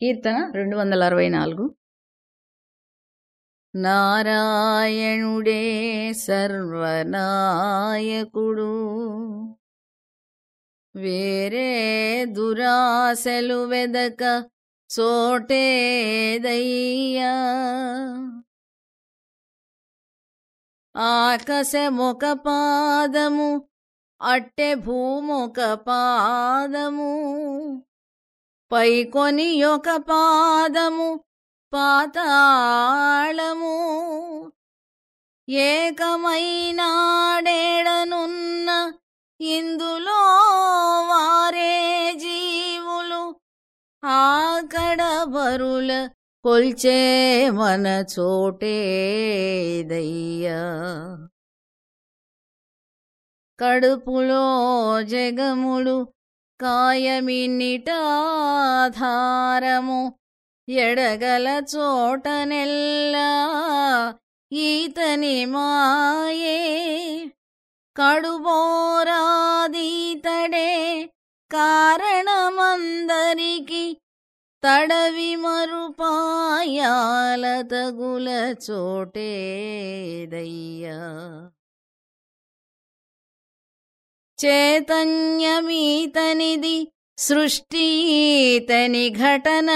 కీర్తన రెండు వందల అరవై నాలుగు. నారాయణుడే సర్వనాయకుడు వేరే దురాశలు వెదక చోటేదయ్యా ఆకాశముఖ పాదము అట్టె భూమొక పాదము పైకొని ఒక పాదము పాతాళము. ఏకమైనాడేడనున్న ఇందులో వారే జీవులు. ఆకడ బరుల కొల్చే మన చోటేదయ్యా కడుపులో జగములు కాయమిన్నిటాధారము ఎడగల చోటనెల్లా ఈతని మాయే. కడుబోరాదీతడే కారణమందరికి తడవి మరుపాయాల తగుల చోటేదయ్యా చైతన్యమీతనిది సృష్టితని ఘటన.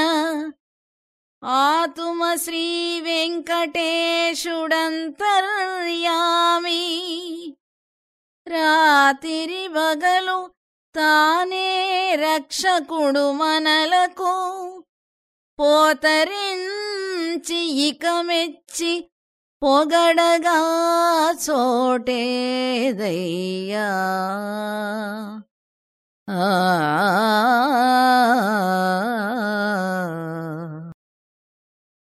ఆతుమ శ్రీ వెంకటేశుడంతర్యామి. రాతిరి బగలు తానే రక్షకుడు మనలకు. పోతరించి ఇక మెచ్చి పొగడగా చోటేదయ్యా ఆ